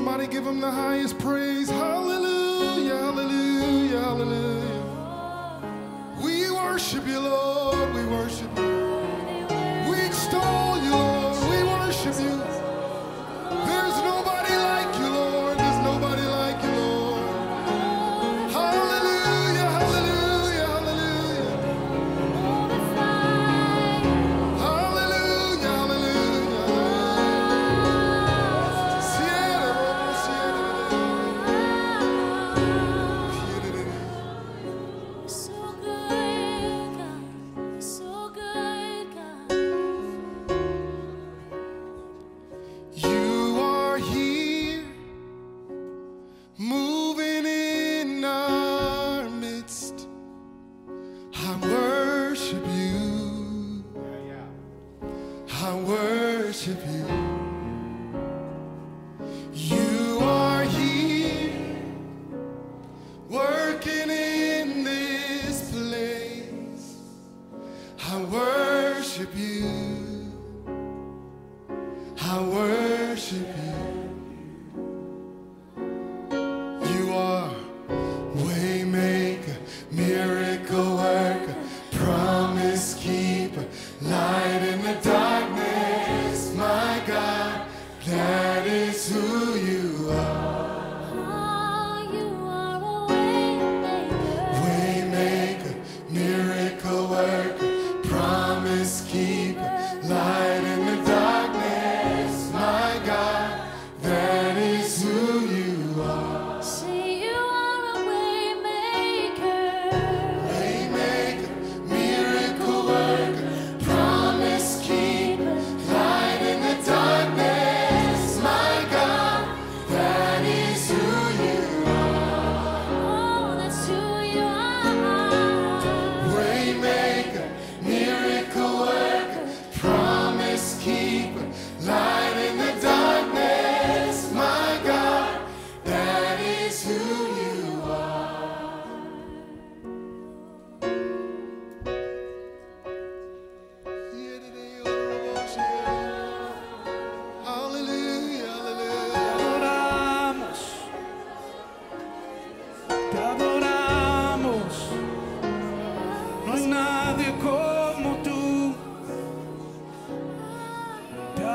Somebody give him the highest praise. Hallelujah, hallelujah, hallelujah. We worship you, Lord. We worship you. I worship you.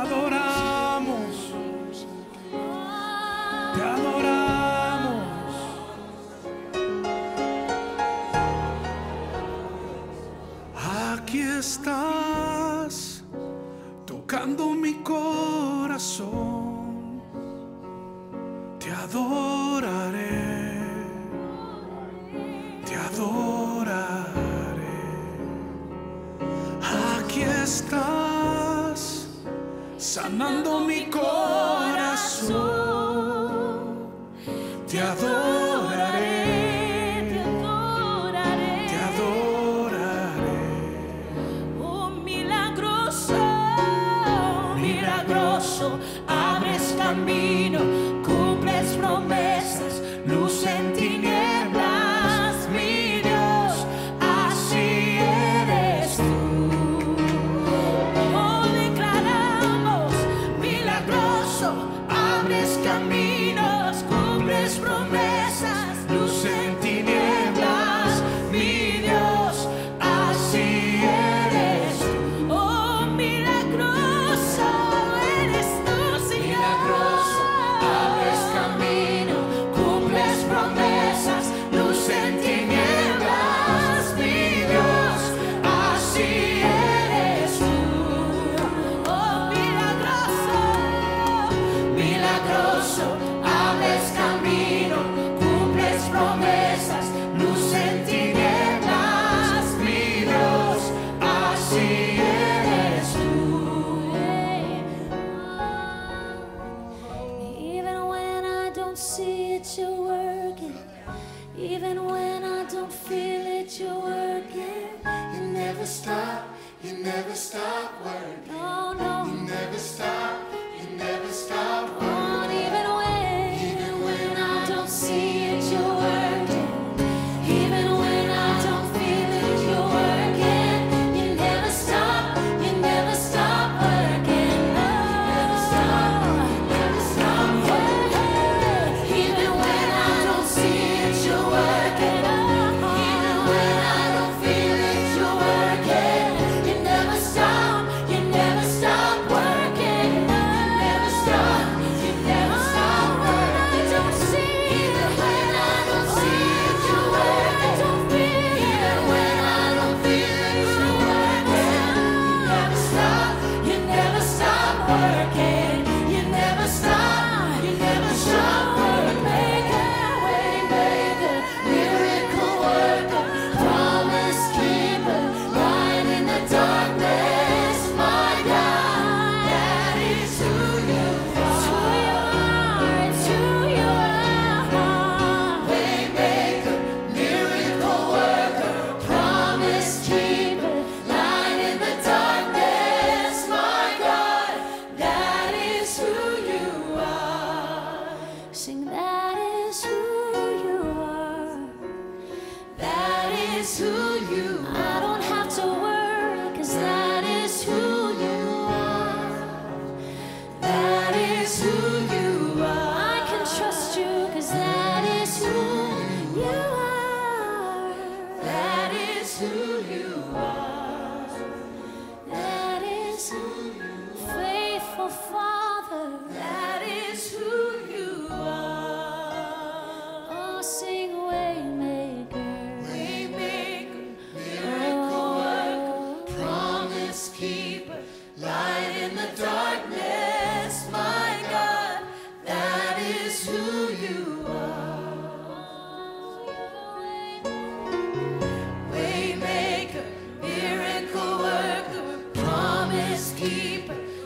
adoramos. Te adoramos. Aquí estás tocando mi corazón. sanando mi corazón. caminos, cumples promesas.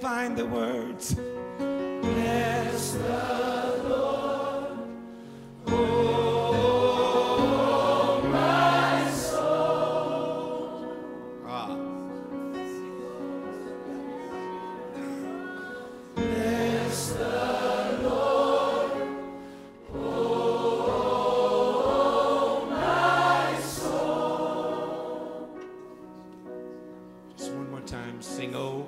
find the words. Bless the Lord. Oh, my soul. Ah. Bless the Lord. Oh, my soul. Just one more time, sing, oh.